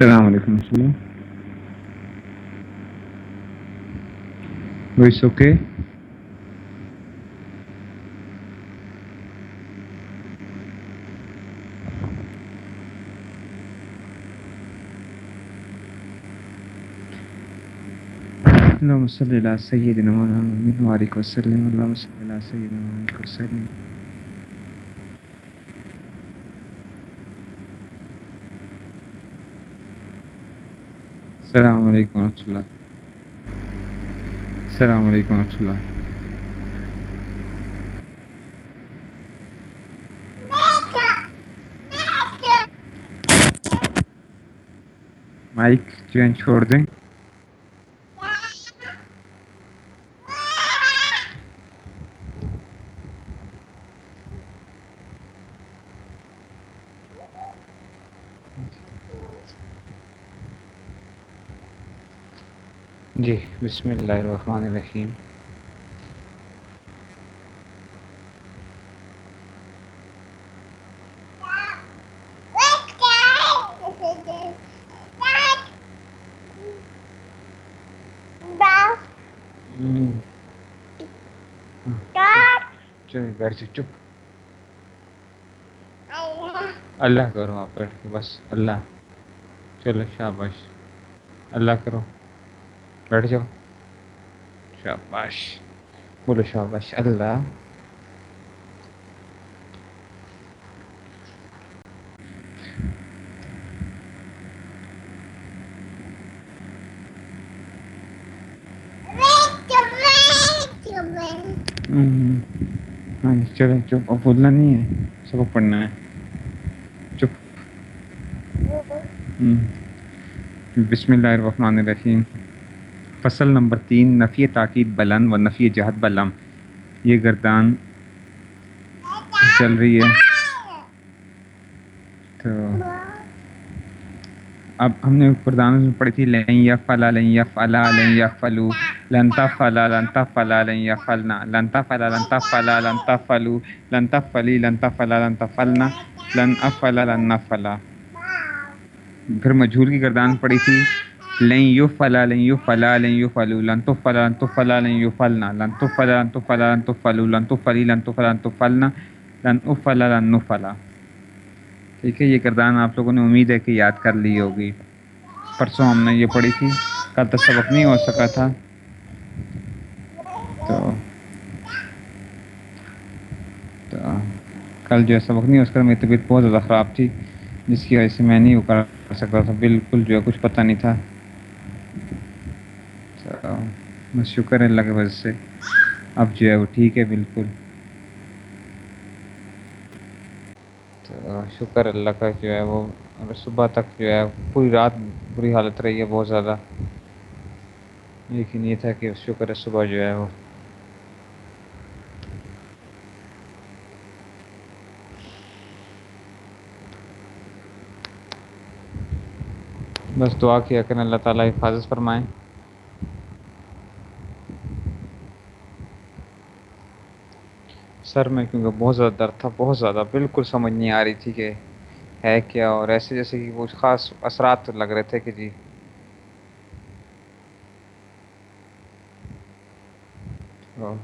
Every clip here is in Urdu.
السلام علیکم السلام وائس اوکے اللهم صل على سيدنا محمد وعلى اله وصحبه وسلم. اللهم صل على سيدنا محمد وسلم. السلام علیکم ورحمۃ اللہ۔ السلام علیکم ورحمۃ اللہ۔ مائک جو چھوڑ دیں جی بسم اللہ الرحمن الرحیم۔ چپ۔ اللہ کرو آپ بیٹھ کے، بس اللہ۔ چلو شاباش، اللہ کرو۔ بیٹھ جاؤ شاباش بولو شاباش اللہ ہاں چلو چپ اب بولنا نہیں ہے سبق پڑھنا ہے چپ بسم اللہ الرحمن الرحیم فصل نمبر تین، نفی تاکید بلند و نفی جہد بلم۔ یہ گردان چل رہی ہے۔ تو اب ہم نے قردان میں پڑھی تھی لیں یا فلا لیں یا فلا لیں یا فلو لنتا فلا لنتا فلا لیں یا فلنا لنتا فلا لنتا فلا لنتا فلو لنتا فلی لنتا فلا لنتا فلنا لن افلا لن فلا پھر مجھول کی گردان پڑی تھی۔ لن یو فلا لن یو فلا لن یو لن تو لن تو لن یو فلنا لن تو لن تو لن تو لن تو لن تو لن تو فلنا لن افلا لن فلا ٹھیک ہے، یہ کردان آپ لوگوں نے امید ہے کہ یاد کر لی ہوگی۔ پرسوں ہم نے یہ پڑھی تھی، کل تو سبق نہیں ہو سکا تھا۔ تو تو کل جو ہے سبق نہیں ہو سکا، میری طبیعت بہت زیادہ خراب تھی، جس کی وجہ سے میں نہیں وہ کر سکتا تھا، بالکل جو ہے کچھ پتہ نہیں تھا۔ بس شکر ہے اللہ کی وجہ سے۔ اب جو ہے وہ ٹھیک ہے، بالکل۔ تو شکر اللہ کا جو ہے وہ۔ صبح تک جو ہے پوری رات بری حالت رہی ہے بہت زیادہ۔ لیکن یہ تھا کہ شکر ہے صبح جو ہے وہ۔ بس دعا کیا کریں، اللہ تعالیٰ حفاظت فرمائیں سر میں کیونکہ بہت زیادہ درد تھا، بہت زیادہ۔ بالکل سمجھ نہیں آ رہی تھی کہ ہے کیا اور ایسے جیسے کہ کچھ خاص اثرات لگ رہے تھے کہ جی۔ ہاں۔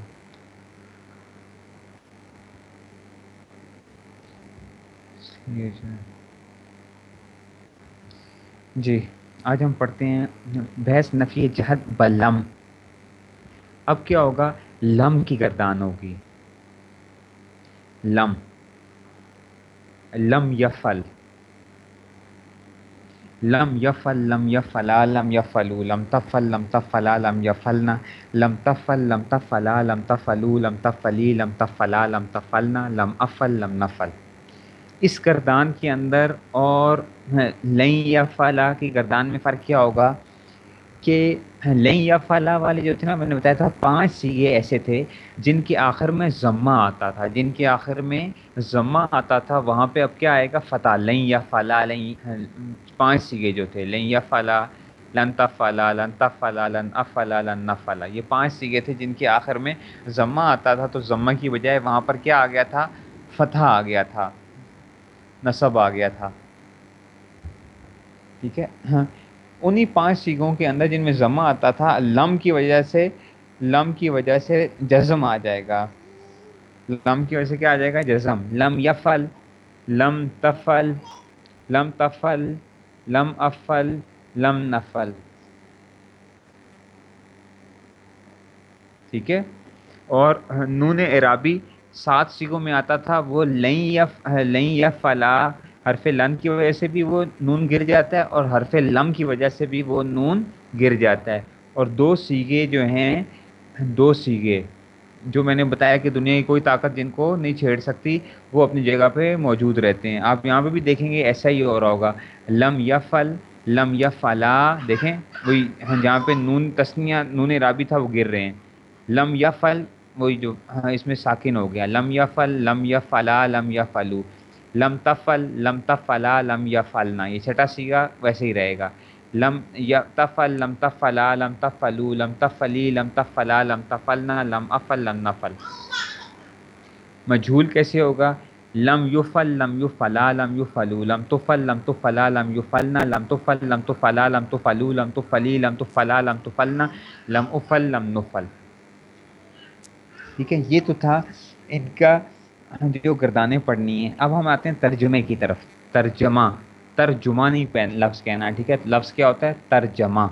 جی آج ہم پڑھتے ہیں بحث نفی جہد بلم۔ اب کیا ہوگا؟ لم کی گردان ہوگی۔ لم لم یفل لم یفل، لم یفلا، لم یفلو، لم تفل، لم تفلا، لم یفلنا، لم تفل، لم تفلا، لم تفلو، لم تفلی، لم تفلا، لم تفلنا، لم افل، لم نفل۔ اس گردان کے اندر اور لیں یا فلا کی گردان میں فرق کیا ہوگا؟ کہ لیں یا فلا والے جو تھے نا، میں نے بتایا تھا، پانچ سیگے ایسے تھے جن کے آخر میں ضمہ آتا تھا۔ جن کے آخر میں ضمہ آتا تھا، وہاں پہ اب کیا آئے گا؟ فتح لیں یا فلا لیں پانچ سیگے جو تھے لیں یا فلا لن فلا لن فلا لن افلا لن فلا یہ پانچ سیگے تھے جن کے آخر میں ضمہ آتا تھا۔ تو ضمہ کی بجائے وہاں پر کیا آ گیا تھا؟ فتح آ گیا تھا، نصب آ گیا تھا۔ ٹھیک ہے؟ ہاں۔ انہی پانچ سیگوں کے اندر جن میں ضمہ آتا تھا، لم کی وجہ سے، لم کی وجہ سے جزم آ جائے گا۔ لم کی وجہ سے کیا آ جائے گا؟ جزم۔ لم یفل، لم تفل لم تفل، لم افل، لم نفل۔ ٹھیک ہے؟ اور نون عرابی سات سیگوں میں آتا تھا، وہ لئی یف لئی یا فلا حرف لن کی وجہ سے بھی وہ نون گر جاتا ہے اور حرف لم کی وجہ سے بھی وہ نون گر جاتا ہے۔ اور دو سیگے جو ہیں، دو سیگے، جو میں نے بتایا کہ دنیا کی کوئی طاقت جن کو نہیں چھیڑ سکتی، وہ اپنی جگہ پہ موجود رہتے ہیں۔ آپ یہاں پہ بھی دیکھیں گے ایسا ہی ہو رہا ہوگا۔ لم یا لم یا دیکھیں، وہی جہاں پہ نون تسنیا نون رابی تھا، وہ گر رہے ہیں۔ لم یا وہی جو ہاں اس میں ساکن ہو گیا۔ لم یا لم یا لم یا فلو لم تفل لم تفلا لم یا فلنا یہ چھٹا سیگا ویسے ہی رہے گا۔ لم یا تفل لم تفلا لم تفلو لم تفلی لم تفلا لم تفلنا لم افل، لم نفل۔ مجھول کیسے ہوگا؟ لم یو فل لم یو فلا لم یو فلو لم تو فل لم تو فلا لم یو فلنا لم تو فل لم تو فلا لم تو فلو لم تو فلی لم تو فلا لم تو فلنا لم افل، لم نفل۔ ٹھیک ہے، یہ تو تھا ان کا جو گردانیں پڑھنی ہیں، اب ہم آتے ہیں ترجمے کی طرف۔ ترجمہ ترجمہ نہیں پہن، لفظ کہنا، ٹھیک ہے؟ لفظ کیا ہوتا ہے؟ ترجمہ۔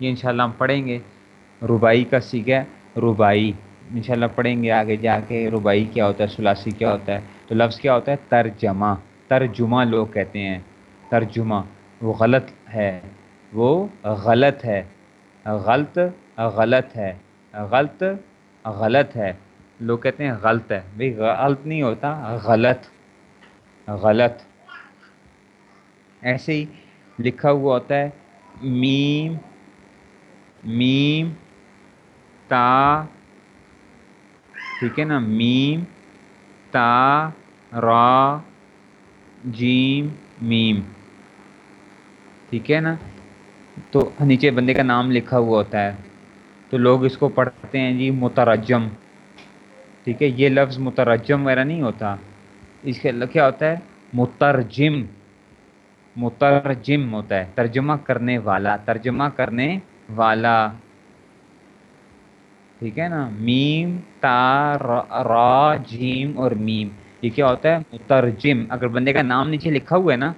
یہ انشاءاللہ ہم پڑھیں گے۔ ربائی کا سیکھ ہے ربائی انشاءاللہ پڑھیں گے آگے جا کے ربائی کیا ہوتا ہے، سلاسی کیا ہوتا ہے۔ تو لفظ کیا ہوتا ہے؟ ترجمہ۔ ترجمہ لوگ کہتے ہیں۔ ترجمہ۔ وہ غلط ہے۔ وہ غلط ہے۔ غلط غلط ہے۔ غلط غلط ہے۔ لوگ کہتے ہیں غلط ہے۔ بھائی غلط نہیں ہوتا، غلط۔ غلط۔ ایسے ہی لکھا ہوا ہوتا ہے، میم میم، تا۔ ٹھیک ہے نا؟ میم، تا، را، جیم، میم۔ ٹھیک ہے نا؟ تو نیچے بندے کا نام لکھا ہوا ہوتا ہے۔ تو لوگ اس کو پڑھتے ہیں جی مترجم۔ ٹھیک ہے، یہ لفظ مترجم وغیرہ نہیں ہوتا۔ اس کے کیا ہوتا ہے؟ مترجم مترجم ہوتا ہے، ترجمہ کرنے والا، ترجمہ کرنے والا۔ ٹھیک ہے نا؟ میم، تا را، جیم اور میم۔ یہ کیا ہوتا ہے؟ مترجم۔ اگر بندے کا نام نیچے لکھا ہوا ہے نا،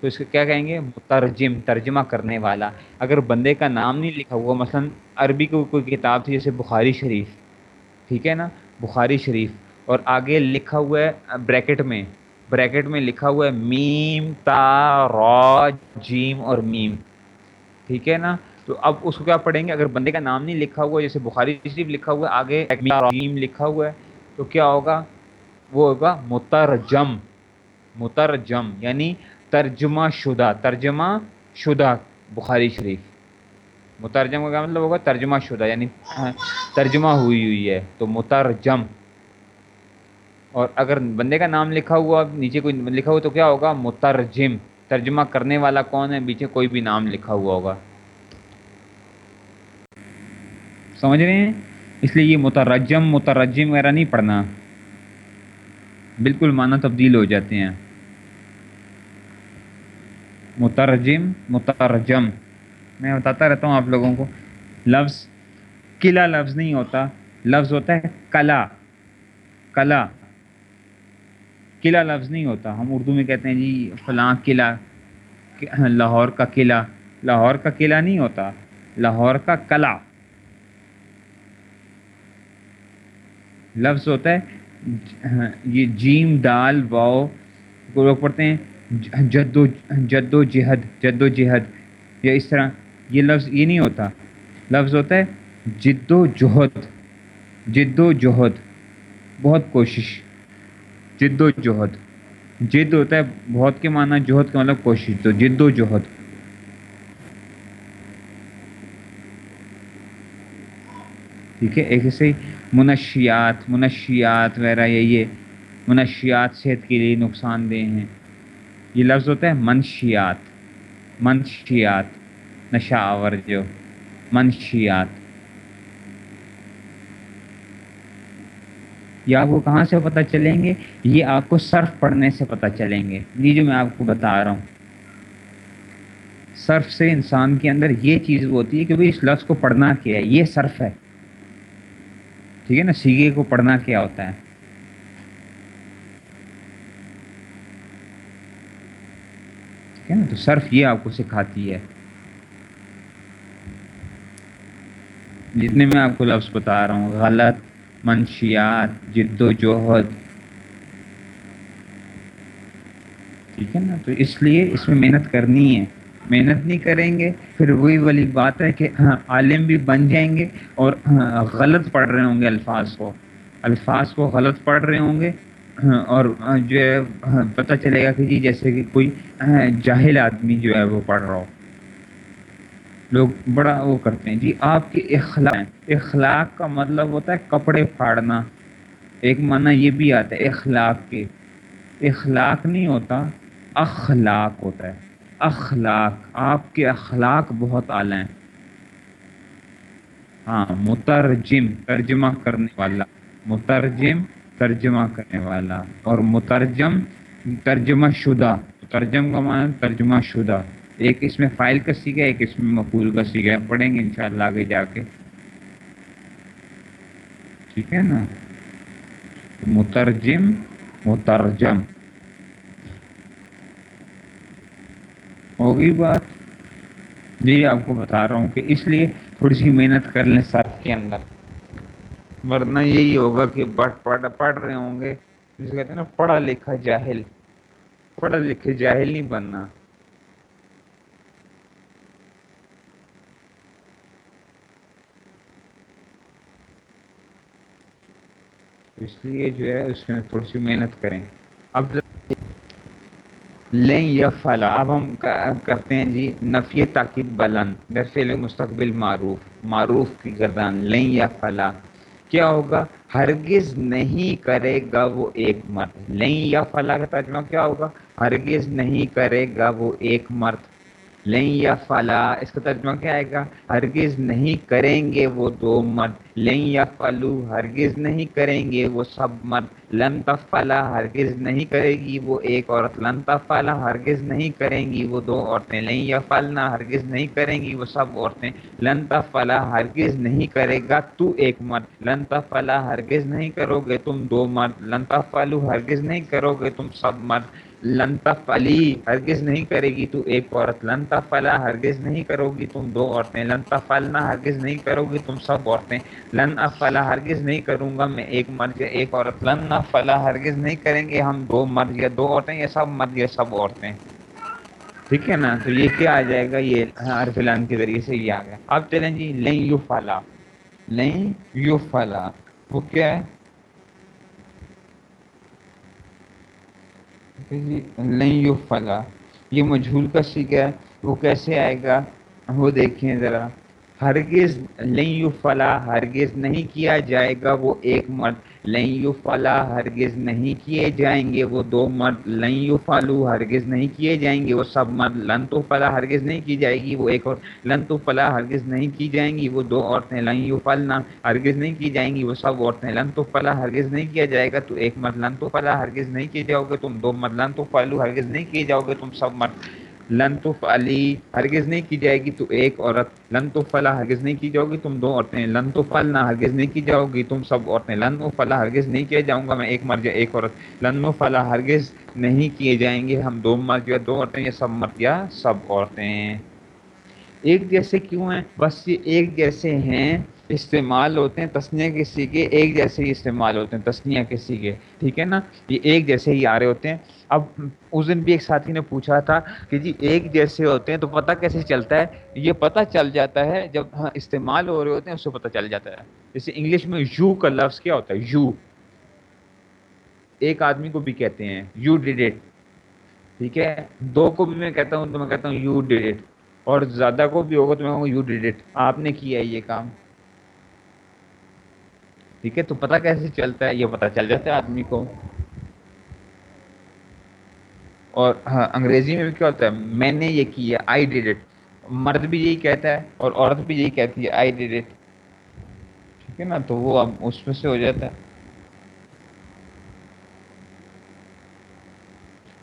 تو اس کو کیا کہیں گے؟ مترجم، ترجمہ کرنے والا۔ اگر بندے کا نام نہیں لکھا ہوا، مثلا عربی کو کوئی کتاب تھی، جیسے بخاری شریف۔ ٹھیک ہے نا؟ بخاری شریف اور آگے لکھا ہوا ہے بریکٹ میں بریکٹ میں لکھا ہوا ہے، میم، تا، را، جیم اور میم۔ ٹھیک ہے نا؟ تو اب اس کو کیا پڑھیں گے؟ اگر بندے کا نام نہیں لکھا ہوا، جیسے بخاری شریف لکھا ہوا ہے، آگے میم لکھا ہوا ہے، تو کیا ہوگا؟ وہ ہوگا مترجم مترجم یعنی ترجمہ شدہ ترجمہ شدہ، بخاری شریف۔ مترجم کا مطلب ہوگا ترجمہ شدہ یعنی ترجمہ ہوئی ہوئی ہے، تو مترجم۔ اور اگر بندے کا نام لکھا ہوا، نیچے کوئی لکھا ہوا تو کیا ہوگا؟ مترجم۔ ترجمہ کرنے والا کون ہے؟ پیچھے کوئی بھی نام لکھا ہوا ہوگا۔ سمجھ رہے ہیں؟ اس لیے یہ مترجم مترجم وغیرہ نہیں پڑھنا۔ بالکل معنی تبدیل ہو جاتے ہیں۔ مترجم مترجم۔ میں بتاتا رہتا ہوں آپ لوگوں کو۔ لفظ قلعہ لفظ نہیں ہوتا۔ لفظ ہوتا ہے کلا۔ کلا۔ قلعہ لفظ نہیں ہوتا۔ ہم اردو میں کہتے ہیں جی فلاں قلعہ۔ لاہور کا قلعہ۔ لاہور کا قلعہ نہیں ہوتا۔ لاہور کا کلا۔ لفظ ہوتا ہے، یہ جیم، دال، واؤ۔ کو لوگ پڑھتے ہیں جد و جد و جہد جد و جہد۔ یا اس طرح۔ یہ لفظ یہ نہیں ہوتا۔ لفظ ہوتا ہے جد و جہد، جد و جہد، بہت کوشش۔ جد و جہد، جد ہوتا ہے بہت کے معنی جہد کا مطلب کوشش، تو جد و جہد۔ ٹھیک ہے، ایک ایسے منشیات منشیات وغیرہ یا یہ منشیات صحت کے لیے نقصان دہ ہیں۔ یہ لفظ ہوتا ہے منشیات منشیات۔ نشاور جو منشیات. یہ آپ کو کہاں سے پتہ چلیں گے؟ یہ آپ کو صرف پڑھنے سے پتہ چلیں گے۔ یہ جو میں آپ کو بتا رہا ہوں، صرف سے انسان کے اندر یہ چیز ہوتی ہے کہ بھائی اس لفظ کو پڑھنا کیا ہے؟ یہ صرف ہے۔ ٹھیک ہے نا؟ سیگے کو پڑھنا کیا ہوتا ہے؟ ٹھیک ہے نا؟ تو صرف یہ آپ کو سکھاتی ہے۔ جتنے میں آپ کو لفظ بتا رہا ہوں، غلط، منشیات، جد و جہد۔ ٹھیک ہے نا؟ تو اس لیے اس میں محنت کرنی ہے۔ محنت نہیں کریں گے، پھر وہی والی بات ہے کہ ہاں عالم بھی بن جائیں گے اور ہاں، غلط پڑھ رہے ہوں گے الفاظ کو۔ الفاظ کو غلط پڑھ رہے ہوں گے ہاں، اور ہاں، جو ہے پتہ چلے گا کہ جی جیسے کہ کوئی جاہل آدمی جو ہے وہ پڑھ رہا ہو۔ لوگ بڑا وہ کرتے ہیں۔ جی آپ کے اخلاق اخلاق کا مطلب ہوتا ہے کپڑے پھاڑنا۔ ایک معنی یہ بھی آتا ہے اخلاق کے۔ اخلاق نہیں ہوتا، اخلاق ہوتا ہے۔ اخلاق، آپ کے اخلاق بہت اعلیٰ ہیں۔ ہاں مترجم، ترجمہ کرنے والا۔ مترجم، ترجمہ کرنے والا۔ اور مترجم، ترجمہ شدہ۔ ترجم کا معنی ترجمہ شدہ۔ ایک اس میں فائل کا سیکھا ایک اس میں مقول کا سیکھا پڑھیں گے انشاءاللہ آگے جا کے۔ ٹھیک ہے نا؟ مترجم مترجم۔ ہوگی بات؟ جی آپ کو بتا رہا ہوں کہ اس لیے تھوڑی سی محنت کر لیں سر کے اندر۔ ورنہ یہی ہوگا کہ پڑھ پڑھ پڑھ رہے ہوں گے۔ جسے کہتے ہیں نا، پڑھا لکھا جاہل۔ پڑھا لکھے جاہل نہیں بننا۔ اس لیے جو ہے اس میں تھوڑی سی محنت کریں۔ اب لیں یا فلا اب ہم کرتے ہیں جی نفی تاکید بلند فعل مستقبل معروف معروف کی گردان۔ لیں یا فلا کیا ہوگا؟ ہرگز نہیں کرے گا وہ ایک مرد۔ لیں یا فلا کا ترجمہ کیا ہوگا؟ ہرگز نہیں کرے گا وہ ایک مرد۔ لیں یا فلا اس کا ترجمہ کیا آئے گا؟ ہرگز نہیں کریں گے وہ دو مرد۔ لیں یا فلو ہرگز نہیں کریں گے وہ سب مرد۔ لن تفلا ہرگز نہیں کرے گی وہ ایک عورت۔ لن تفلا ہرگز نہیں کریں گی وہ دو عورتیں۔ لیں یا فلنا ہرگز نہیں کریں گی وہ سب عورتیں۔ لن تفلا ہرگز نہیں کرے گا تو ایک مرد۔ لن تفلا ہرگز نہیں کرو گے تم دو مرد۔ لن تفلو ہرگز نہیں کرو گے تم سب مرد۔ لنتا فلی ہرگز نہیں کرے گی تو ایک عورت لنتا فلا ہرگز نہیں کرو گی تم دو عورتیں لنتا فلنا ہرگز نہیں کرو گی تم سب عورتیں لن افلا ہرگز نہیں کروں گا میں ایک مرد یا ایک عورت لن افلا ہرگز نہیں کریں گے ہم دو مرد یا دو عورتیں یا سب مرد یا سب عورتیں۔ ٹھیک ہے نا؟ تو یہ کیا آ جائے گا؟ یہ ہر فلان کے ذریعے سے یہ آ گیا۔ اب چلیں جی لیں یو فلا لیں یو فلا وہ کیا ہے؟ نہیں فلا یہ مجھول کا سیکھا ہے وہ کیسے آئے گا؟ وہ دیکھیں ذرا۔ ہرگز لئی فلا ہرگز نہیں کیا جائے گا وہ ایک مرد۔ لئی فلا ہرگز نہیں کیے جائیں گے وہ دو مرد۔ لئی فالو ہرگز نہیں کیے جائیں گے وہ سب مرد۔ لن تو فلا ہرگز نہیں کی جائے گی وہ ایک اور۔ لن تو فلا ہرگز نہیں کی جائیں گی وہ دو عورتیں۔ لئی فلنا ہرگز نہیں کی جائیں گی وہ سب عورتیں۔ لن تو فلا ہرگز نہیں کیا جائے گا تو ایک مرد۔ لن تو فلا ہرگز نہیں کیے جاؤ گے تم۔ دو مرد۔ لن تو فالو ہرگز نہیں کیے جاؤ گے تم۔ سب مرد۔ لن تو فلی ہرگز نہیں کی جائے گی تو ایک عورت لن تو فلا ہرگز نہیں کی جاؤ گی تم دو عورتیں لن تو فلنا ہرگز نہیں کی جاؤ گی تم سب عورتیں لن و فلا ہرگز نہیں کیا جاؤں گا، میں ایک مرد یا ایک عورت۔ لن و فلا ہرگز نہیں کیے جائیں گے، ہم دو مرد یا دو عورتیں یا سب مرد یا سب عورتیں۔ ایک جیسے کیوں ہیں؟ بس یہ ایک جیسے ہیں۔ استعمال ہوتے ہیں تسنیا کے سیگے ایک جیسے ہی استعمال ہوتے ہیں تسنیا کے سیگے ٹھیک ہے نا؟ یہ ایک جیسے ہی آ رہے ہوتے ہیں۔ اب اس دن بھی ایک ساتھی نے پوچھا تھا کہ جی ایک جیسے ہوتے ہیں تو پتہ کیسے چلتا ہے؟ یہ پتہ چل جاتا ہے جب ہاں استعمال ہو رہے ہوتے ہیں اس سے پتہ چل جاتا ہے۔ جیسے انگلش میں یو کا لفظ کیا ہوتا ہے؟ یو۔ ایک آدمی کو بھی کہتے ہیں، یو ڈیڈ اٹ۔ ٹھیک ہے؟ دو کو بھی میں کہتا ہوں تو میں کہتا ہوں یو ڈیڈ اٹ۔ اور زیادہ کو بھی ہوگا تو میں کہوں یو ڈیڈ اٹ۔ آپ نے کیا ہے یہ کام؟ ٹھیک ہے تو پتہ کیسے چلتا ہے یہ پتہ چل جاتا ہے آدمی کو اور ہاں انگریزی میں بھی کیا ہوتا ہے میں نے یہ کیا آئی ڈیڈ اٹ مرد بھی یہی کہتا ہے اور عورت بھی یہی کہتی ہے آئی ڈیڈ اٹ ٹھیک ہے نا تو وہ اب اس میں سے ہو جاتا ہے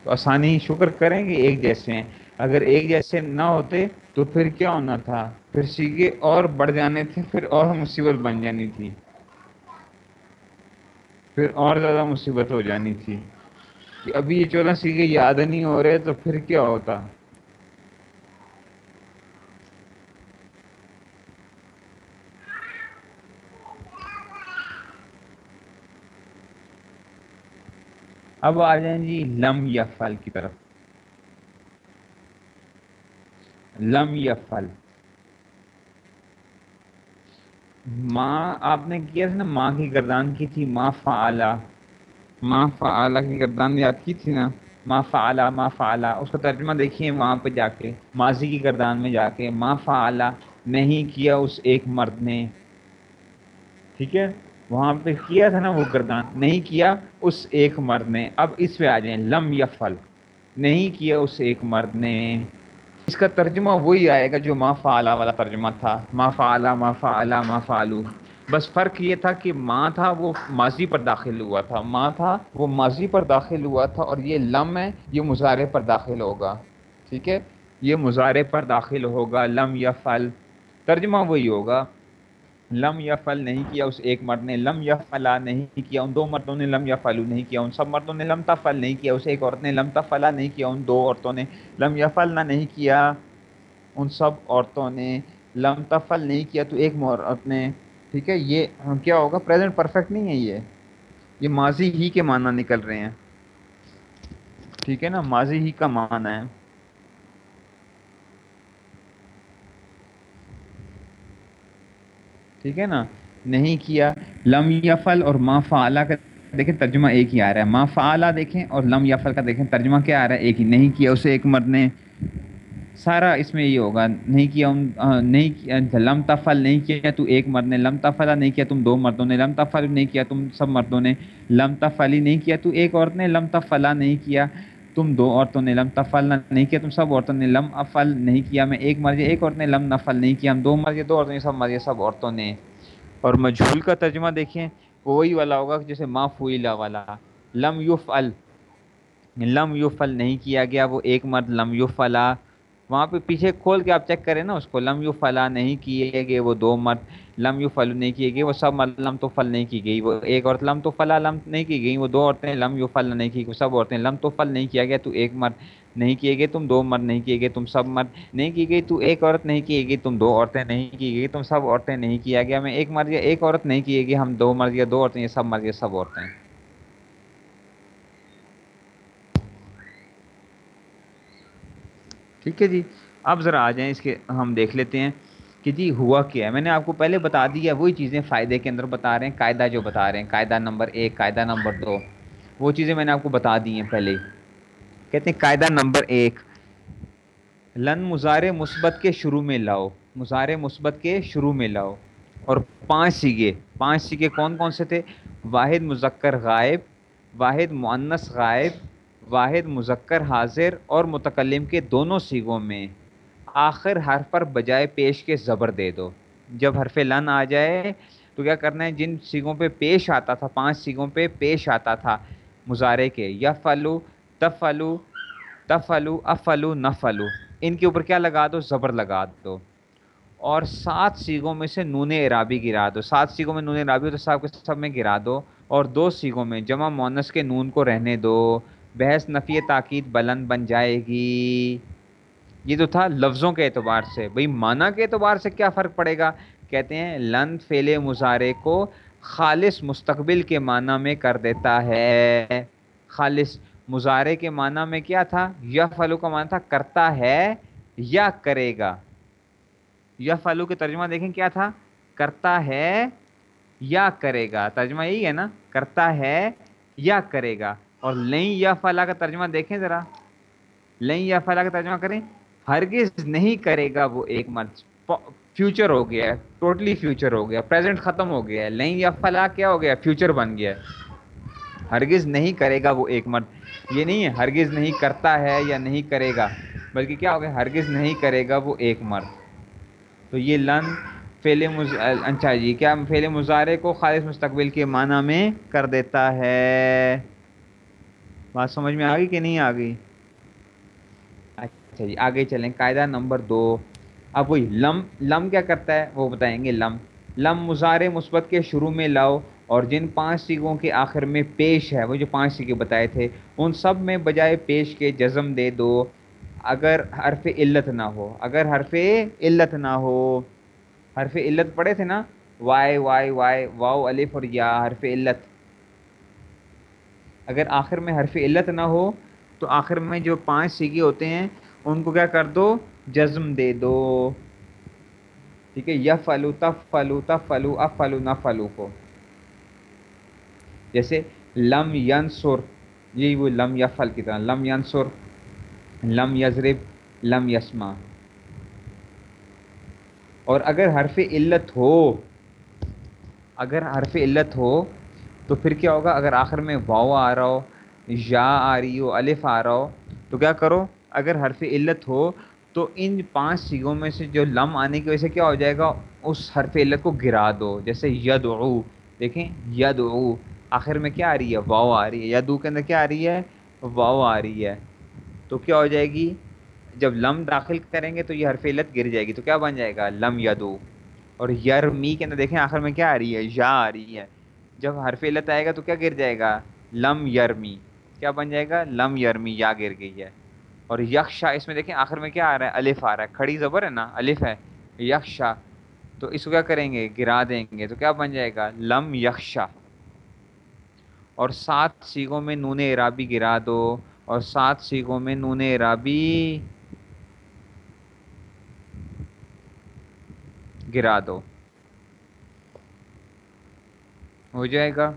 تو آسانی شکر کریں گے ایک جیسے ہیں اگر ایک جیسے نہ ہوتے تو پھر کیا ہونا تھا پھر سیگے اور بڑھ جانے تھے پھر اور مصیبت بن جانی تھی پھر اور زیادہ مصیبت ہو جانی تھی۔ کہ ابھی یہ چودہ سیگے یاد نہیں ہو رہے تو پھر کیا ہوتا؟ اب آ جائیں جی لم یا فل کی طرف۔ لم یا فل۔ ماں، آپ نے کیا تھا نا؟ ماں کی گردان کی تھی، ماں فعلا ماں فعلا کی گردان یاد کی تھی نا؟ ماں فعلا ماں فعلا اس کا ترجمہ دیکھیے وہاں پہ جا کے۔ ماضی کی گردان میں جا کے۔ ماں فعلا نہیں کیا اس ایک مرد نے۔ ٹھیک ہے؟ وہاں پہ کیا تھا نا وہ گردان؟ نہیں کیا اس ایک مرد نے۔ اب اس پہ آ جائیں۔ لم یا فل نہیں کیا اس ایک مرد نے۔ اس کا ترجمہ وہی آئے گا جو ما فعلا والا ترجمہ تھا. ما فعلا ما فعلا، ما فعلو. بس فرق یہ تھا کہ ماں تھا وہ ماضی پر داخل ہوا تھا. ماں تھا وہ ماضی پر داخل ہوا تھا اور یہ لم ہے، یہ مظاہرے پر داخل ہوگا. ٹھیک ہے؟ یہ مظاہرے پر داخل ہوگا، لم یا فل ترجمہ وہی ہوگا. لم یا فل نہیں کیا اس ایک مرد نے، لم یا فلا نہیں کیا ان دو مردوں نے، لم یا فلو نہیں کیا ان سب مردوں نے، لم تفل نہیں کیا اس ایک عورت نے، لم تفلا نہیں کیا ان دو عورتوں نے، لم یا فلنا نہیں کیا ان سب عورتوں نے، لم تفل نہیں کیا تو ایک عورت نے۔ ٹھیک ہے، یہ کیا ہوگا؟ پریزنٹ پرفیکٹ نہیں ہے یہ۔ یہ ماضی ہی کے معنی نکل رہے ہیں۔ ٹھیک ہے نا، ماضی ہی کا معنی ہے۔ ٹھیک ہے نا؟ نہیں کیا۔ لم یفل اور ما فعلا کا دیکھیں، ترجمہ ایک ہی آ رہا ہے۔ ما فعلا دیکھیں اور لم یفل کا دیکھیں، ترجمہ کیا آ رہا ہے؟ ایک ہی۔ نہیں کیا اسے ایک مرد نے۔ سارا اس میں یہ ہوگا۔ نہیں کیا نہیں کیا اچھا، لم تفل نہیں کیا تو ایک مرد نے۔ لم تفلا نہیں کیا تم دو مردوں نے۔ لم تفل نہیں کیا تم سب مردوں نے۔ لم تفلی نہیں کیا تو ایک عورت نے۔ لم تفلا نہیں کیا۔ تم دو عورتوں نے لم تفل نہیں کیا، تم سب عورتوں نے لم افل نہیں کیا۔ میں ایک مرضی ایک عورت نے لم نفل نہیں کیا۔ ہم دو مرضی دو عورتوں نے، سب مرضی سب عورتوں نے۔ اور مجھول کا ترجمہ دیکھیں، وہی والا ہوگا جیسے ما فویلا والا۔ لم یوف ال لم یوف نہیں کیا گیا، وہ ایک مرد لم یوف وہاں پہ پیچھے کھول کے آپ چیک کریں نا، اس کو لم یو فلا نہیں کیے گئے، وہ دو مرد لم یو فل نہیں کیے گئے، وہ سب مرد لم تو فل نہیں کی گئی۔ وہ ایک عورت لم تو فلا لم نہیں کی گئی۔ وہ دو عورتیں لم یو فل نہیں کی سب عورتیں لم تو فل نہیں کیا گیا تو ایک مرد نہیں کیے گئے، تم دو مرد نہیں کیے گئے۔ تم سب مرد نہیں کی گئی، تو ایک عورت نہیں کی گئی۔ تم دو عورتیں نہیں کی گئی، تم سب عورتیں نہیں کیا گیا۔ میں ایک مرد یا ایک عورت نہیں کیے گی، ہم دو مرد یا دو عورتیں یہ سب مرد یا سب عورتیں۔ ٹھیک ہے جی؟ اب ذرا آ جائیں، اس کے ہم دیکھ لیتے ہیں کہ جی ہوا کیا ہے۔ میں نے آپ کو پہلے بتا دیا، وہی چیزیں فائدے کے اندر بتا رہے ہیں، قاعدہ جو بتا رہے ہیں، قاعدہ نمبر ایک، قاعدہ نمبر دو، وہ چیزیں میں نے آپ کو بتا دی ہیں پہلے۔ کہتے ہیں قاعدہ نمبر ایک، لن مظاہرے مثبت کے شروع میں لاؤ۔ مظاہرے مثبت کے شروع میں لاؤ۔ اور پانچ سیگے پانچ سیگے کون کون سے تھے؟ واحد مذکر غائب، واحد معنس غائب واحد مذکر، حاضر اور متکلم کے دونوں سیگوں میں آخر حرف پر بجائے پیش کے زبر دے دو۔ جب حرف لن آ جائے تو کیا کرنا ہے؟ جن سیگوں پہ پیش آتا تھا، پانچ سیگوں پہ پیش آتا تھا مظاہرے کے یا فلو تفلو تفلو افلو نفلو ان کے اوپر کیا لگا دو؟ زبر لگا دو۔ اور سات سیگوں میں سے نون عرابی گرا دو۔ سات سیگوں میں نون عرابی ہو تو سب کے سب میں گرا دو۔ اور دو سیگوں میں جمع مونس کے نون کو رہنے دو۔ بحث نفی تاکید بلند بن جائے گی۔ یہ تو تھا لفظوں کے اعتبار سے بھئی معنی کے اعتبار سے کیا فرق پڑے گا؟ کہتے ہیں، لن فیل مظاہرے کو خالص مستقبل کے معنی میں کر دیتا ہے۔ خالص مظاہرے کے معنی میں کیا تھا؟ یا فلو کا معنی تھا کرتا ہے یا کرے گا۔ یا فلو کے ترجمہ دیکھیں کیا تھا؟ کرتا ہے یا کرے گا۔ ترجمہ یہی ہے نا، کرتا ہے یا کرے گا۔ اور لئی یا فلا کا ترجمہ دیکھیں ذرا۔ لئی یا فلا کا ترجمہ کریں۔ ہرگز نہیں کرے گا وہ ایک مرض فیوچر ہو گیا ہے ٹوٹلی فیوچر ہو گیا پریزنٹ ختم ہو گیا۔ ہے لئی یا فلا کیا ہو گیا؟ فیوچر بن گیا۔ ہے ہرگز نہیں کرے گا وہ ایک مرد یہ نہیں ہے ہرگز نہیں کرتا ہے یا نہیں کرے گا، بلکہ کیا ہوگا ہرگز نہیں کرے گا وہ ایک مرد تو یہ لن فیل مز اچھا جی کیا فیل مظاہرے کو خالص مستقبل کے معنی میں کر دیتا ہے؟ بات سمجھ میں آ گئی کہ نہیں آ گئی اچھا جی آگے چلیں۔ قاعدہ نمبر دو۔ اب وہی، لم لم کیا کرتا ہے؟ وہ بتائیں گے لم۔ لم مظاہرے مثبت کے شروع میں لاؤ اور جن پانچ سیگوں کے آخر میں پیش ہے، وہ جو پانچ سیگے بتائے تھے، ان سب میں بجائے پیش کے جزم دے دو۔ اگر حرف علت نہ ہو، اگر حرف علت نہ ہو، حرف علت پڑھے تھے نا؟ وائے وائے وائے واؤ الف اور یا، حرف علت۔ اگر آخر میں حرف علت نہ ہو، تو آخر میں جو پانچ سیگے ہوتے ہیں، ان کو کیا کر دو؟ جزم دے دو۔ ٹھیک ہے؟ یف فلو تف فلو تف فلو اف فلو نہ فلو کو۔ جیسے لم ینسر یہی وہ لم یا فل کی طرح، لم ینسر لم یزرب لم یسما اور اگر حرف علت ہو، اگر حرف علت ہو تو پھر کیا ہوگا؟ اگر آخر میں واؤ آ رہا ہو، یا آ رہی ہو، الف آ رہا ہو، تو کیا کرو؟ اگر حرف علت ہو، تو ان پانچ سیگوں میں سے جو لم آنے کی وجہ سے کیا ہو جائے گا؟ اس حرف علت کو گرا دو، جیسے ید دیکھیں ید آخر میں کیا آ رہی ہے؟ واؤ آ رہی ہے۔ یدو کے اندر کیا آ رہی ہے؟ واؤ آ رہی ہے۔ تو کیا ہو جائے گی؟ جب لم داخل کریں گے تو یہ حرف علت گر جائے گی۔ تو کیا بن جائے گا؟ لم یدو اور یر می کے اندر دیکھیں، آخر میں کیا آ رہی ہے؟ یا آ رہی ہے۔ جب حرف علت آئے گا تو کیا گر جائے گا؟ لم یرمی۔ کیا بن جائے گا؟ لم یرمی، یا گر گئی ہے۔ اور یکشا، اس میں دیکھیں آخر میں کیا آ رہا ہے؟ الف آ رہا ہے۔ کھڑی زبر ہے نا؟ الف ہے۔ یکشا۔ تو اس کو کیا کریں گے؟ گرا دیں گے۔ تو کیا بن جائے گا؟ لم یکشا۔ اور سات سیگوں میں نون ارابی گرا دو۔ اور سات سیگوں میں نون ارابی گرا دو۔ ہو جائے گا۔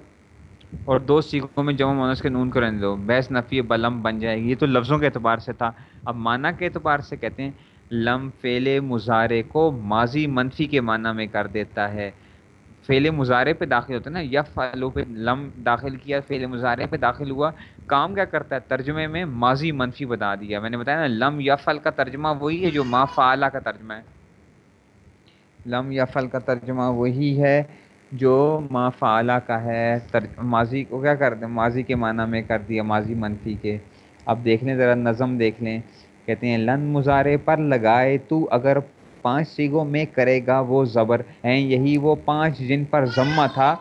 اور دو سیکھوں میں جمع مونس کے نون کو رہنے دو۔ بیس نفی بلم بن جائے گی۔ یہ تو لفظوں کے اعتبار سے تھا۔ اب معنی کے اعتبار سے کہتے ہیں، لم فعل مظاہرے کو ماضی منفی کے معنی میں کر دیتا ہے۔ فعل مظاہرے پہ داخل ہوتا ہے نا یا فعلو پہ لم داخل کیا، فعل مظاہرے پہ داخل ہوا۔ کام کیا کرتا ہے؟ ترجمے میں ماضی منفی بتا دیا۔ میں نے بتایا نا، لم یا فل کا ترجمہ وہی ہے جو ما فعلہ کا ترجمہ ہے۔ لم یا کا ترجمہ وہی ہے۔ جو ما فعلہ کا ہے ماضی کو کیا کر دیں؟ ماضی کے معنی میں کر دیا، ماضی منفی کے۔ اب دیکھ لیں ذرا نظم دیکھ لیں۔ کہتے ہیں، لن مظاہرے پر لگائے تو اگر پانچ سیگوں میں کرے گا وہ زبر۔ ہیں، یہی وہ پانچ جن پر ضمہ تھا۔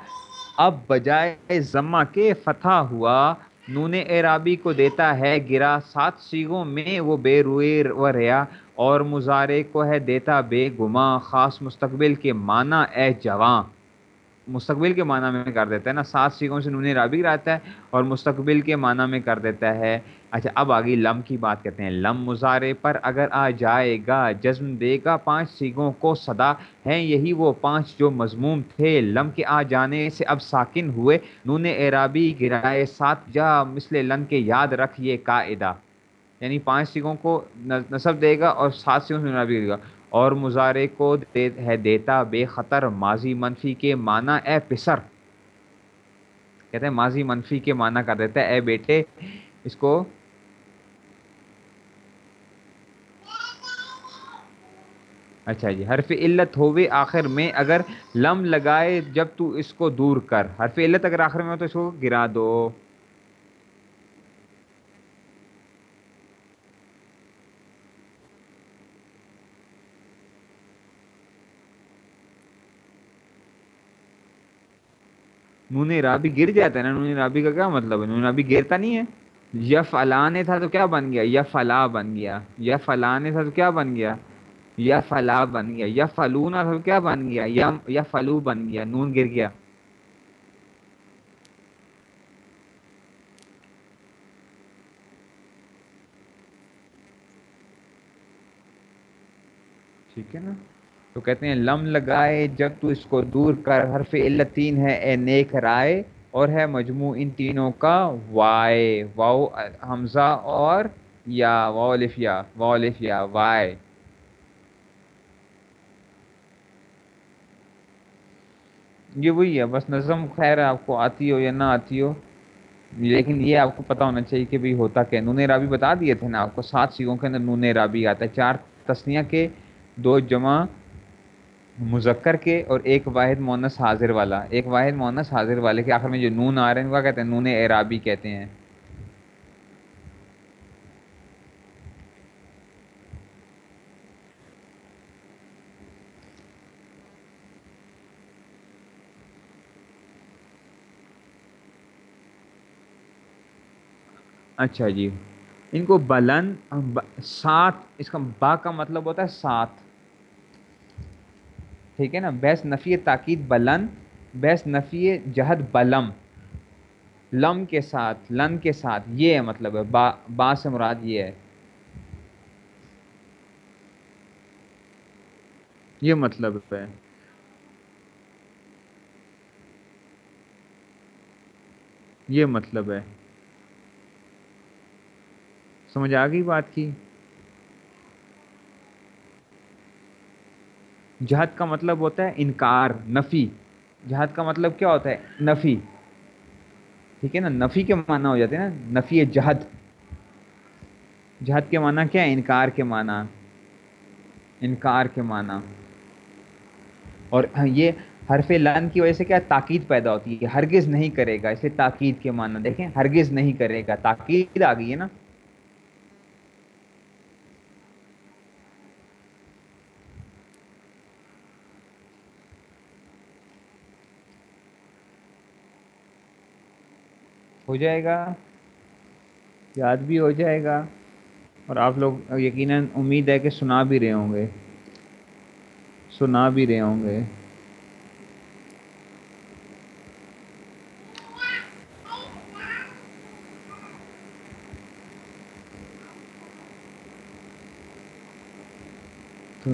اب بجائے ضمہ کے فتح ہوا، نون اعرابی کو دیتا ہے گرا۔ سات سیگوں میں وہ بے روئے و ریا۔ اور مظاہرے کو ہے دیتا بے گما خاص مستقبل کے معنی، اے جواں مستقبل کے معنی میں کر دیتا ہے نا، سات سیکھوں سے نون رابی رہتا ہے اور مستقبل کے معنی میں کر دیتا ہے۔ اچھا اب آگے لم کی بات کرتے ہیں۔ لم مظاہرے پر اگر آ جائے گا، جزم دے گا، پانچ سیگوں کو صدا ہیں، یہی وہ پانچ جو مضموم تھے۔ لم کے آ جانے سے اب ساکن ہوئے۔ نون اعرابی گرائے سات جا، مثل لن کے یاد رکھ یہ قاعدہ۔ یعنی پانچ سیگوں کو نصب دے گا اور سات سیگوں سے نون دے گا۔ اور مظاہرے کو دے ہے دیتا بے خطر، ماضی منفی کے معنی، اے پسر۔ کہتے ہیں ماضی منفی کے معنی کر دیتا ہے، اے بیٹے۔ اس کو اچھا جی حرف علت ہوئے آخر میں اگر لم لگائے جب تو اس کو دور کر۔ حرف علت اگر آخر میں ہو تو اس کو گرا دو۔ نون رابی گر جاتا ہے نا، نون رابی کا کیا مطلب ہے؟ نون رابی گرتا نہیں ہے؟ یا فلاں تھا تو کیا بن گیا؟ یا فلاں بن گیا۔ یا فلاں تھا تو کیا بن گیا؟ یا فلاں بن گیا۔ یا فلونا تھا تو کیا بن گیا؟ یا فلو بن گیا، نون گر گیا۔ ٹھیک ہے نا؟ تو کہتے ہیں، لم لگائے جب تو اس کو دور کر، حرف علت تین ہے اے نیک رائے اور ہے مجموع ان تینوں کا وائے واؤ حمزہ اور یا واؤ لفیا وائے۔ یہ وہی ہے، بس نظم خیر آپ کو آتی ہو یا نہ آتی ہو، لیکن یہ آپ کو پتا ہونا چاہیے کہ بھائی ہوتا کہ نون رابی بتا دیے تھے نا آپ کو، سات سیگوں کے اندر نون رابی آتا ہے، چار تسنیاں کے دو جمع مذکر کے اور ایک واحد مونس حاضر والا، ایک واحد مونس حاضر والے کے آخر میں جو نون آ رہے ہیں، وہ کہتے ہیں؟ نون اعرابی کہتے ہیں۔ اچھا جی۔ ان کو بلند، سات، اس کا با کا مطلب ہوتا ہے سات۔ ٹھیک ہے نا؟ بیس نفی تاکید بلند بیس نفی جہد بلم۔ لم کے ساتھ، لن کے ساتھ، یہ ہے مطلب ہے با با سے مراد یہ ہے۔ یہ مطلب ہے۔ یہ مطلب ہے۔ سمجھ آ گئی بات کی؟ جہاد کا مطلب ہوتا ہے انکار، نفی۔ جہاد کا مطلب کیا ہوتا ہے؟ نفی۔ ٹھیک ہے نا؟ نفی کے معنی ہو جاتے ہیں نا، نفی جہد۔ جہد کے معنی کیا ہے؟ انکار کے معنی۔ انکار کے معنی۔ اور ہاں، یہ حرف لان کی وجہ سے کیا تاکید پیدا ہوتی ہے۔ ہرگز نہیں کرے گا۔ اسے تاکید کے معنی دیکھیں، ہرگز نہیں کرے گا۔ تاکید آ گئی ہے نا؟ ہو جائے گا، یاد بھی ہو جائے گا اور آپ لوگ یقیناً امید ہے کہ سنا بھی رہے ہوں گے۔ سنا بھی رہے ہوں گے۔ تو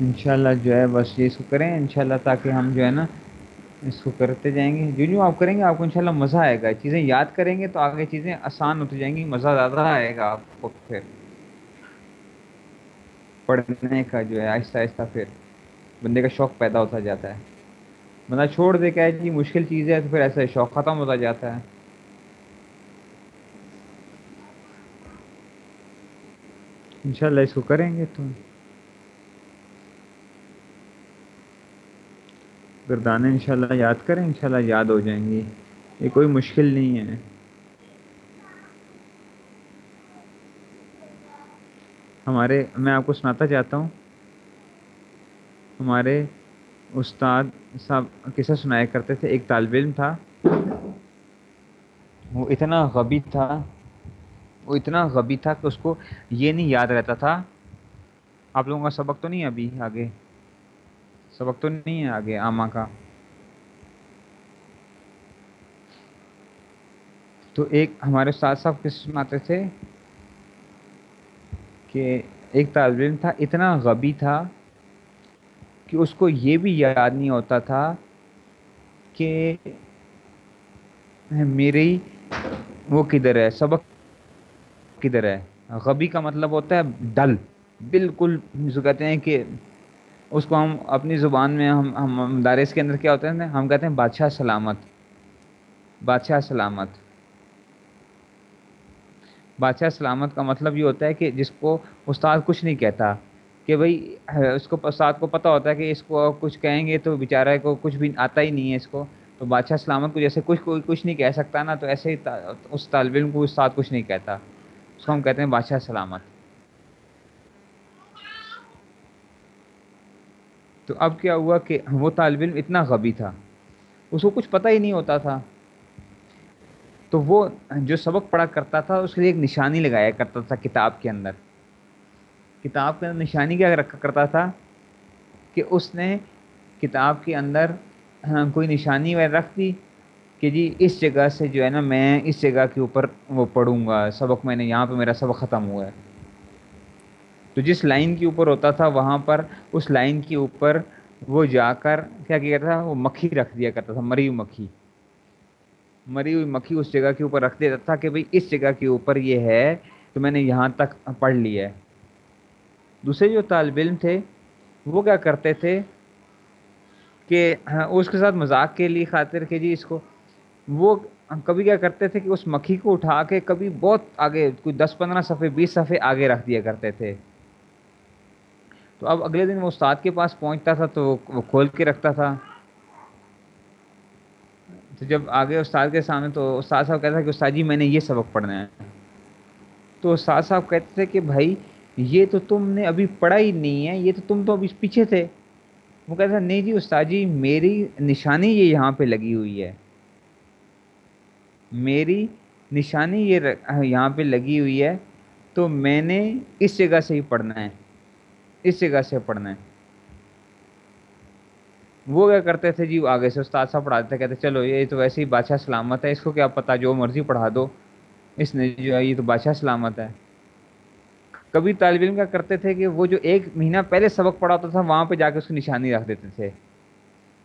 انشاءاللہ جو ہے بس یہ اس کو کریں، انشاءاللہ تاکہ ہم جو ہے نا اس کو کرتے جائیں گے۔ جو جو آپ کریں گے، آپ کو انشاءاللہ مزہ آئے گا۔ چیزیں یاد کریں گے تو آگے چیزیں آسان ہوتی جائیں گی۔ مزہ زیادہ آئے گا آپ کو پھر۔ پڑھنے کا جو ہے، آہستہ آہستہ پھر بندے کا شوق پیدا ہوتا جاتا ہے۔ بندہ چھوڑ دے کہ جی مشکل چیز ہے تو پھر ایسا شوق ختم ہوتا جاتا ہے۔ انشاءاللہ اس کو کریں گے تو۔ گردانے انشاءاللہ یاد کریں، انشاءاللہ یاد ہو جائیں گی۔ یہ کوئی مشکل نہیں ہے۔ ہمارے، میں آپ کو سناتا چاہتا ہوں۔ ہمارے استاد صاحب قصہ سنایا کرتے تھے، ایک طالب علم تھا۔ وہ اتنا غبی تھا، وہ اتنا غبی تھا کہ اس کو یہ نہیں یاد رہتا تھا۔ آپ لوگوں کا سبق تو نہیں ابھی آگے؟ سبق تو نہیں ہے آگے آما کا۔ تو ایک ہمارے استاد صاحب کس سناتے تھے کہ ایک طالب علم تھا، اتنا غبی تھا کہ اس کو یہ بھی یاد نہیں ہوتا تھا کہ میری وہ کدھر ہے، سبق کدھر ہے۔ غبی کا مطلب ہوتا ہے ڈل۔ بالکل کہتے ہیں کہ اس کو ہم اپنی زبان میں ہم ہم دارس کے اندر کیا ہوتا ہے ہم کہتے ہیں بادشاہ سلامت۔ بادشاہ سلامت۔ بادشاہ سلامت کا مطلب یہ ہوتا ہے کہ جس کو استاد کچھ نہیں کہتا، کہ بھائی اس کو استاد کو پتہ ہوتا ہے کہ اس کو کچھ کہیں گے تو بیچارہ کو کچھ بھی آتا ہی نہیں ہے اس کو۔ تو بادشاہ سلامت کو جیسے کچھ کوئی کچھ نہیں کہہ سکتا نا، تو ایسے ہی اس طالب علم کو استاد کچھ نہیں کہتا۔ اس کو ہم کہتے ہیں بادشاہ سلامت۔ تو اب کیا ہوا کہ وہ طالب علم اتنا غبی تھا، اس کو کچھ پتہ ہی نہیں ہوتا تھا۔ تو وہ جو سبق پڑھا کرتا تھا، اس کے لیے ایک نشانی لگایا کرتا تھا کتاب کے اندر۔ کتاب کے اندر نشانی کیا رکھا کرتا تھا کہ اس نے کتاب کے اندر ہاں، کوئی نشانی وغیرہ رکھ دی کہ جی اس جگہ سے جو ہے نا، میں اس جگہ کے اوپر وہ پڑھوں گا، سبق میں نے، یہاں پہ میرا سبق ختم ہوا ہے۔ تو جس لائن کے اوپر ہوتا تھا وہاں پر، اس لائن کے اوپر وہ جا کر، کیا کیا کرتا تھا؟ وہ مکھی رکھ دیا کرتا تھا، مری ہوئی مکھی۔ مری ہوئی مکھی اس جگہ کے اوپر رکھ دیتا تھا کہ بھائی اس جگہ کے اوپر یہ ہے تو میں نے یہاں تک پڑھ لیا ہے۔ دوسرے جو طالب علم تھے، وہ کیا کرتے تھے کہ ہاں، اس کے ساتھ مذاق کے لیے خاطر کہ جی اس کو، وہ کبھی کیا کرتے تھے کہ اس مکھی کو اٹھا کے کبھی بہت آگے، کوئی دس پندرہ صفحے، بیس صفحے آگے رکھ دیا کرتے تھے۔ تو اب اگلے دن وہ استاد کے پاس پہنچتا تھا تو وہ کھول کے رکھتا تھا۔ تو جب آگے استاد کے سامنے تو استاد صاحب کہتا تھا کہ استاد جی میں نے یہ سبق پڑھنا ہے۔ تو استاد صاحب کہتے تھے کہ بھائی یہ تو تم نے ابھی پڑھا ہی نہیں ہے، یہ تو تم تو ابھی پیچھے تھے۔ وہ کہتا تھا، نہیں جی استاد جی میری نشانی یہ یہاں پہ لگی ہوئی ہے۔ میری نشانی یہ یہاں پہ لگی ہوئی ہے، تو میں نے اس جگہ سے ہی پڑھنا ہے۔ اس جگہ سے پڑھنا ہے۔ وہ کیا کرتے تھے جی؟ آگے سے استاد صاحب پڑھاتے تھے کہتے چلو یہ تو ویسے ہی بادشاہ سلامت ہے، اس کو کیا پتا؟ جو مرضی پڑھا دو۔ اس نے جو ہے، یہ تو بادشاہ سلامت ہے۔ کبھی طالب علم کیا کرتے تھے کہ وہ جو ایک مہینہ پہلے سبق پڑھاتا تھا، وہاں پہ جا کے اس کی نشانی رکھ دیتے تھے۔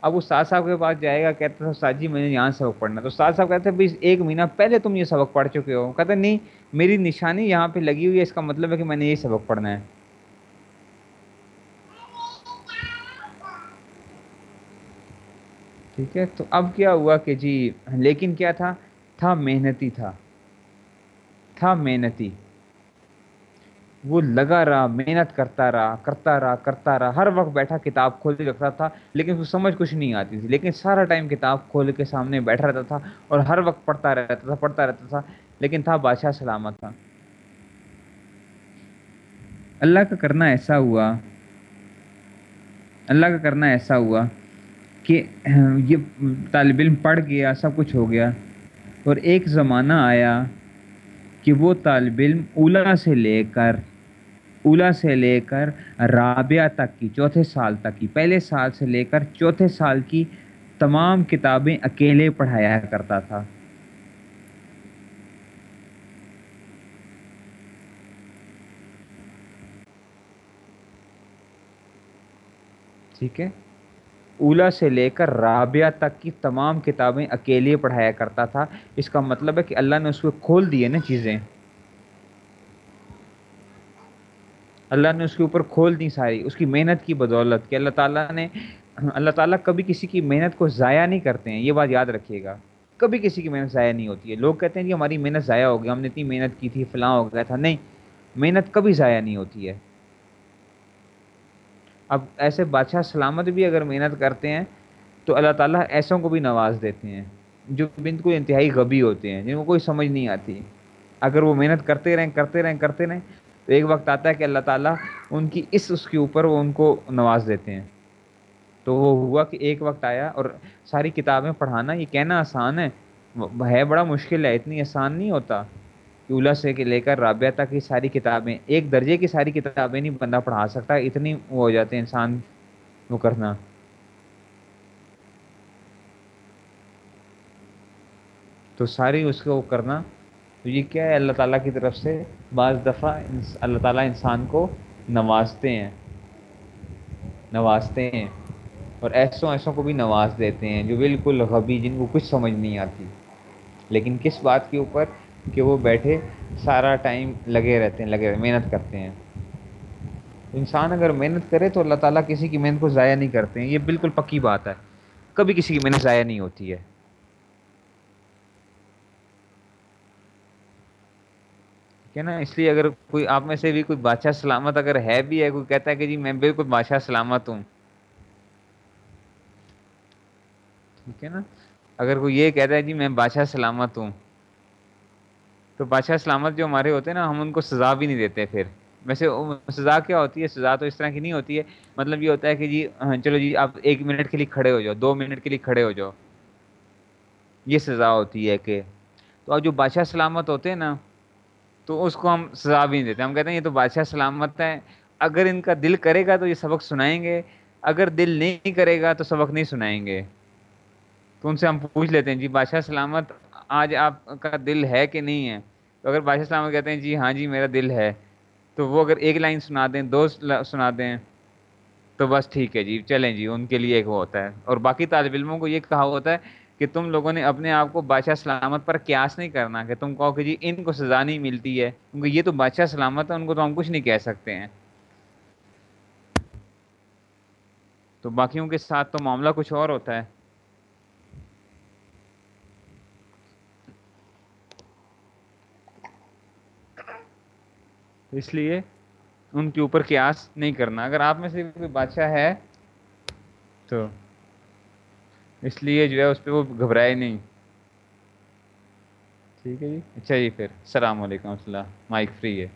اب استاد صاحب کے پاس جائے گا کہتا تھا استاد جی میں نے یہاں سبق پڑھنا تو استاد صاحب کہتے ہیں، بھائی، ایک مہینہ پہلے تم یہ سبق پڑھ چکے ہو۔ کہتے نہیں، میری نشانی یہاں پہ لگی ہوئی ہے، اس کا مطلب ہے کہ میں نے یہ سبق پڑھنا ہے۔ ٹھیک ہے؟ تو اب کیا ہوا کہ جی لیکن کیا تھا؟ تھا محنتی تھا۔ تھا محنتی۔ وہ لگا رہا، محنت کرتا رہا کرتا رہا کرتا رہا۔ ہر وقت بیٹھا، کتاب کھول کے رکھتا تھا، لیکن اس کو سمجھ کچھ نہیں آتی تھی۔ لیکن سارا ٹائم کتاب کھول کے سامنے بیٹھا رہتا تھا اور ہر وقت پڑھتا رہتا تھا، پڑھتا رہتا تھا، لیکن تھا بادشاہ سلامت تھا۔ اللہ کا کرنا ایسا ہوا۔ اللہ کا کرنا ایسا ہوا۔ کہ یہ طالب علم پڑھ گیا، سب کچھ ہو گیا۔ اور ایک زمانہ آیا کہ وہ طالب علم اولا سے لے کر، اولا سے لے کر رابعہ تک کی، چوتھے سال تک کی، پہلے سال سے لے کر چوتھے سال کی تمام کتابیں اکیلے پڑھایا کرتا تھا۔ ٹھیک ہے؟ اولا سے لے کر رابعہ تک کی تمام کتابیں اکیلے پڑھایا کرتا تھا۔ اس کا مطلب ہے کہ اللہ نے اس کو کھول دیے نا چیزیں۔ اللہ نے اس کے اوپر کھول دی ساری، اس کی محنت کی بدولت کہ اللہ تعالیٰ نے، اللہ تعالیٰ کبھی کسی کی محنت کو ضائع نہیں کرتے ہیں، یہ بات یاد رکھیے گا۔ کبھی کسی کی محنت ضائع نہیں ہوتی ہے۔ لوگ کہتے ہیں کہ ہماری محنت ضائع ہو گیا ہم نے اتنی محنت کی تھی، فلاں ہو گیا تھا۔ نہیں، محنت کبھی ضائع نہیں ہوتی ہے۔ اب ایسے بادشاہ سلامت بھی اگر محنت کرتے ہیں، تو اللہ تعالیٰ ایسوں کو بھی نواز دیتے ہیں، جو بند کو انتہائی غبی ہوتے ہیں، جن کو کوئی سمجھ نہیں آتی۔ اگر وہ محنت کرتے رہیں کرتے رہیں کرتے رہیں، تو ایک وقت آتا ہے کہ اللہ تعالیٰ ان کی اس اس کے اوپر وہ ان کو نواز دیتے ہیں۔ تو وہ ہوا کہ ایک وقت آیا اور ساری کتابیں پڑھانا یہ کہنا آسان ہے ہے، بڑا مشکل ہے، اتنی آسان نہیں ہوتا۔ اولا سے لے کر رابعہ تک کی ساری کتابیں، ایک درجے کی ساری کتابیں نہیں بندہ پڑھا سکتا، اتنی وہ ہو جاتے ہیں انسان وہ کرنا۔ تو ساری اس کو کرنا۔ تو یہ کیا ہے؟ اللہ تعالیٰ کی طرف سے بعض دفعہ اللہ تعالیٰ انسان کو نوازتے ہیں۔ نوازتے ہیں۔ اور ایسوں ایسوں کو بھی نواز دیتے ہیں جو بالکل غبی، جن کو کچھ سمجھ نہیں آتی۔ لیکن کس بات کے اوپر؟ کہ وہ بیٹھے، سارا ٹائم لگے رہتے ہیں، لگے محنت کرتے ہیں۔ انسان اگر محنت کرے تو اللہ تعالیٰ کسی کی محنت کو ضائع نہیں کرتے ہیں۔ یہ بالکل پکی بات ہے۔ کبھی کسی کی محنت ضائع نہیں ہوتی ہے۔ ٹھیک ہے نا؟ اس لیے اگر کوئی، آپ میں سے بھی کوئی بادشاہ سلامت اگر ہے بھی ہے، کوئی کہتا ہے کہ جی میں بالکل بادشاہ سلامت ہوں۔ ٹھیک ہے نا؟ اگر کوئی یہ کہتا ہے جی میں بادشاہ سلامت ہوں۔ تو بادشاہ سلامت جو ہمارے ہوتے ہیں نا، ہم ان کو سزا بھی نہیں دیتے پھر۔ ویسے سزا کیا ہوتی ہے؟ سزا تو اس طرح کی نہیں ہوتی ہے۔ مطلب یہ ہوتا ہے کہ جی چلو جی آپ ایک منٹ کے لیے کھڑے ہو جاؤ، دو منٹ کے لیے کھڑے ہو جاؤ۔ یہ سزا ہوتی ہے کہ تو اب جو بادشاہ سلامت ہوتے ہیں نا، تو اس کو ہم سزا بھی نہیں دیتے۔ ہم کہتے ہیں یہ تو بادشاہ سلامت ہے اگر ان کا دل کرے گا تو یہ سبق سنائیں گے۔ اگر دل نہیں کرے گا تو سبق نہیں سنائیں گے۔ تو ان سے ہم پوچھ لیتے ہیں جی بادشاہ سلامت، آج آپ کا دل ہے کہ نہیں ہے؟ تو اگر بادشاہ سلامت کہتے ہیں جی ہاں جی میرا دل ہے، تو وہ اگر ایک لائن سنا دیں، دو سنا دیں، تو بس ٹھیک ہے جی چلیں جی ان کے لیے ایک وہ ہوتا ہے۔ اور باقی طالب علموں کو یہ کہا ہوتا ہے کہ تم لوگوں نے اپنے آپ کو بادشاہ سلامت پر قیاس نہیں کرنا، کہ تم کہو کہ جی ان کو سزا نہیں ملتی ہے۔ کیونکہ یہ تو بادشاہ سلامت ہے، ان کو تو ہم کچھ نہیں کہہ سکتے ہیں۔ تو باقیوں کے ساتھ تو معاملہ کچھ اور ہوتا ہے۔ اس لیے ان کے اوپر قیاس نہیں کرنا۔ اگر آپ میں سے کوئی بادشاہ ہے تو اس لیے جو ہے اس پہ وہ گھبرائے نہیں۔ ٹھیک ہے جی۔ اچھا جی پھر۔ السلام علیکم و اللہ۔ مائک فری ہے۔